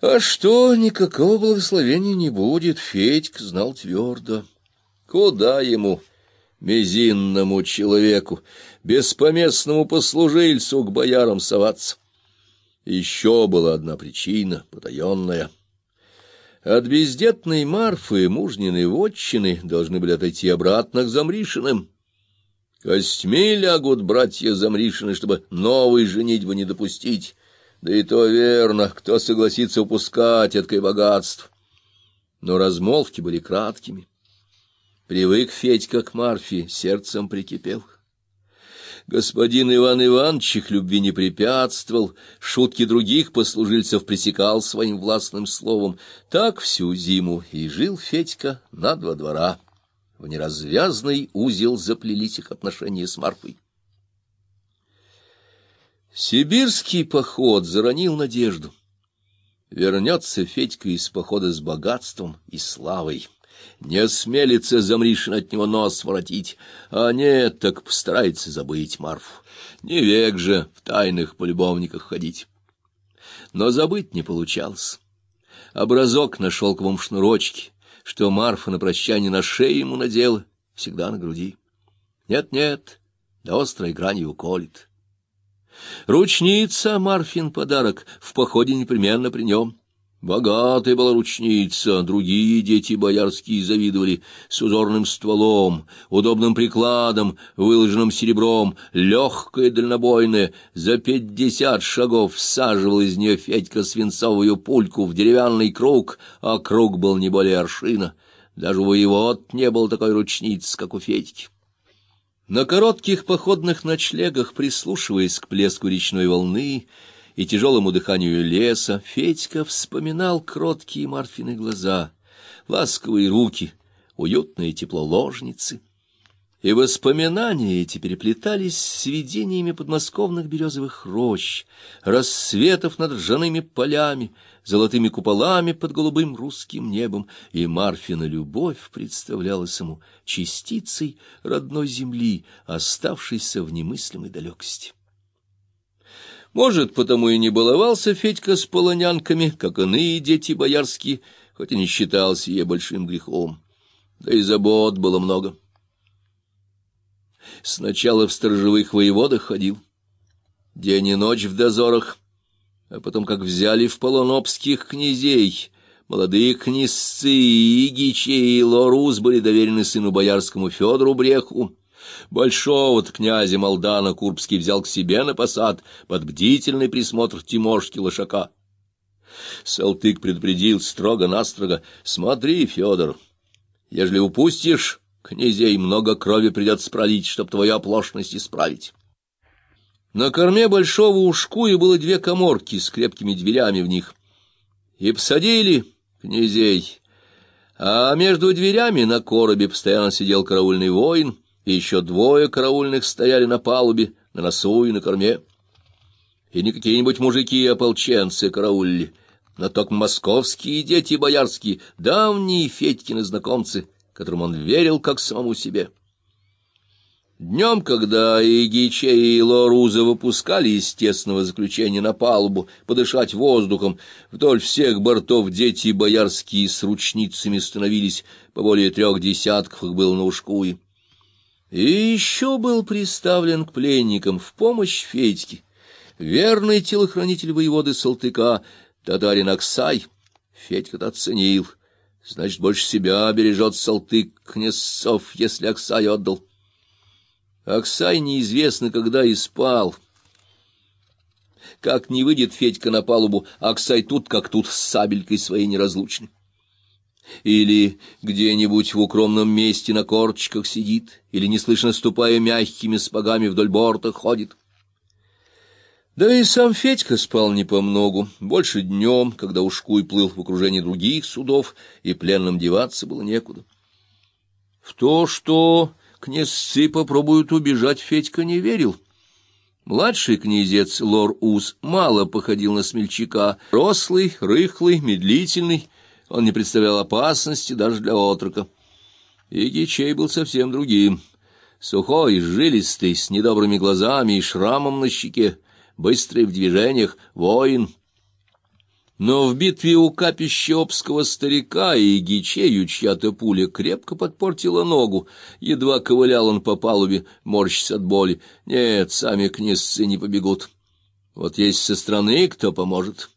А что, никакого благословения не будет, Федька знал твердо. Куда ему, мизинному человеку, беспоместному послужильцу к боярам соваться? Еще была одна причина, потаенная. От бездетной Марфы мужниной вотчины должны были отойти обратно к Замришиным. Костьми лягут братья Замришины, чтобы новой женитьбы не допустить. Да и то верно, кто согласится упускать эткое богатство. Но размолвки были краткими. Привык Федька к Марфе, сердцем прикипел. Господин Иван Иванович их любви не препятствовал, шутки других послужильцев пресекал своим властным словом. Так всю зиму и жил Федька на два двора. В неразвязный узел заплелись их отношения с Марфой. Сибирский поход заронил надежду. Вернется Федька из похода с богатством и славой. Не осмелится Замришин от него нос воротить, а нет, так постарается забыть Марфу. Не век же в тайных полюбовниках ходить. Но забыть не получалось. Образок на шелковом шнурочке, что Марфа на прощание на шею ему надела, всегда на груди. Нет-нет, до острой грани уколет. Ручница Марфин подарок, в походе непременно при нем. Богатая была ручница, другие дети боярские завидовали, с узорным стволом, удобным прикладом, выложенным серебром, легкая дальнобойная, за пятьдесят шагов всаживал из нее Федька свинцовую пульку в деревянный круг, а круг был не более аршина. Даже у воевод не было такой ручницы, как у Федьки. На коротких походных ночлегах, прислушиваясь к плеску речной волны, и тяжелому дыханию леса Федька вспоминал кроткие Марфины глаза, ласковые руки, уютное тепло ложницы. И воспоминания эти переплетались с видениями подмосковных березовых рощ, рассветов над ржаными полями, золотыми куполами под голубым русским небом, и Марфина любовь представлялась ему частицей родной земли, оставшейся в немыслимой далекости. Может, потому и не баловался Федька с полонянками, как иные дети боярские, хоть и не считал сие большим грехом. Да и забот было много. Сначала в сторожевых воеводах ходил, день и ночь в дозорах, а потом, как взяли в полон обских князей, молодые князцы Игичи и Лорус были доверены сыну боярскому Федору Бреху, Большого-то князя Молдана Курбский взял к себе на посад под бдительный присмотр Тимошки Лошака. Салтык предупредил строго-настрого, «Смотри, Федор, ежели упустишь князей, много крови придется пролить, чтоб твою оплошность исправить». На корме большого ушкуя было две коморки с крепкими дверями в них. И посадили князей, а между дверями на коробе постоянно сидел караульный воин — и еще двое караульных стояли на палубе, на носу и на корме. И не какие-нибудь мужики-ополченцы караулили, но только московские дети боярские, давние Федькины знакомцы, которым он верил как самому себе. Днем, когда и и Лоруза выпускали из тесного заключения на палубу подышать воздухом, вдоль всех бортов дети боярские с ручницами становились, по более трех десятков их было на ушкуе. И еще был приставлен к пленникам в помощь Федьке верный телохранитель воеводы Салтыка, татарин Аксай. Федька-то оценил. Значит, больше себя бережет Салтык Князцов, если Аксай отдал. Аксай неизвестно, когда и спал. Как не выйдет Федька на палубу, Аксай тут, как тут, с сабелькой своей неразлучной или где-нибудь в укромном месте на корточках сидит, или, неслышно ступая мягкими сапогами вдоль борта, ходит. Да и сам Федька спал не по многу, больше днем, когда Ушкуй плыл в окружении других судов, и пленным деваться было некуда. В то, что князцы попробуют убежать, Федька не верил. Младший князец Лор Уз мало походил на смельчака, рослый, рыхлый, медлительный, он не представлял опасности даже для отрока. И Гичей был совсем другим. Сухой, жилистый, с недобрыми глазами и шрамом на щеке, быстрый в движениях, воин. Но в битве у капища обского старика и Гичею чья-то пуля крепко подпортила ногу. Едва ковылял он по палубе, морщась от боли. Нет, сами князцы не побегут. Вот есть со стороны кто поможет.